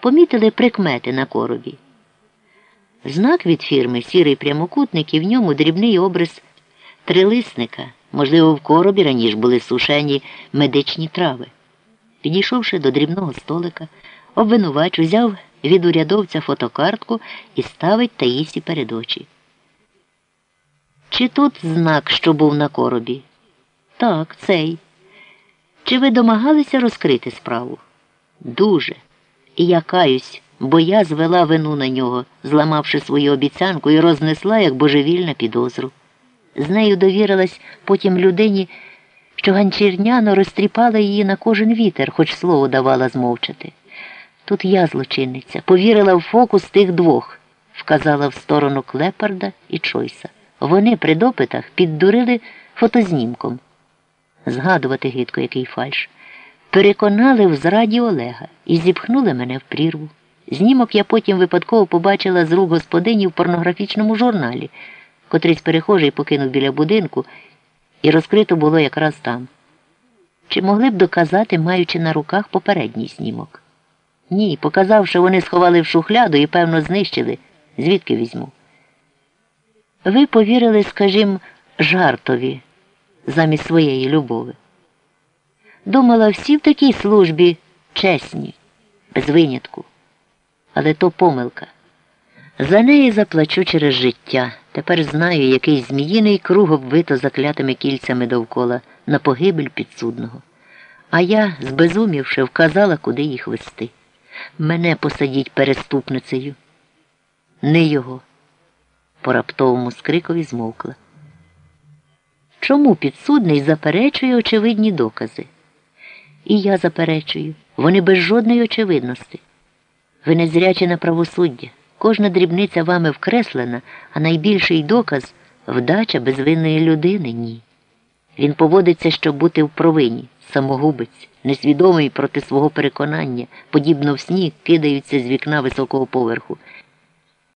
помітили прикмети на коробі. Знак від фірми сірий прямокутник і в ньому дрібний обрис трилисника. Можливо, в коробі раніше були сушені медичні трави. Підійшовши до дрібного столика, обвинувач узяв від урядовця фотокартку і ставить Таїсі перед очі. Чи тут знак, що був на коробі? Так, цей. Чи ви домагалися розкрити справу? Дуже. І я каюсь, бо я звела вину на нього, зламавши свою обіцянку і рознесла як божевільна підозру. З нею довірилась потім людині, що ганчірняно розтріпала її на кожен вітер, хоч слово давала змовчати. Тут я злочинниця, повірила в фокус тих двох, вказала в сторону Клепарда і Чойса. Вони при допитах піддурили фотознімком. Згадувати гидко, який фальш. Переконали в зраді Олега і зіпхнули мене в прірву. Знімок я потім випадково побачила з рук господині в порнографічному журналі, котрийсь перехожий покинув біля будинку, і розкрито було якраз там. Чи могли б доказати, маючи на руках попередній знімок? Ні, показав, що вони сховали в шухляду і, певно, знищили. Звідки візьму? Ви повірили, скажімо, жартові замість своєї любови. Думала, всі в такій службі чесні, без винятку. Але то помилка. За неї заплачу через життя. Тепер знаю, який зміїний круг обвито заклятими кільцями довкола на погибель підсудного. А я, збезумівши, вказала, куди їх вести. Мене посадіть переступницею. Не його. По раптовому скрикові змовкла. Чому підсудний заперечує очевидні докази? І я заперечую, вони без жодної очевидності. Ви не зрячі на правосуддя. Кожна дрібниця вами вкреслена, а найбільший доказ вдача безвинної людини ні. Він поводиться, щоб бути в провині, самогубець, несвідомий проти свого переконання, подібно в сніг, кидаються з вікна високого поверху.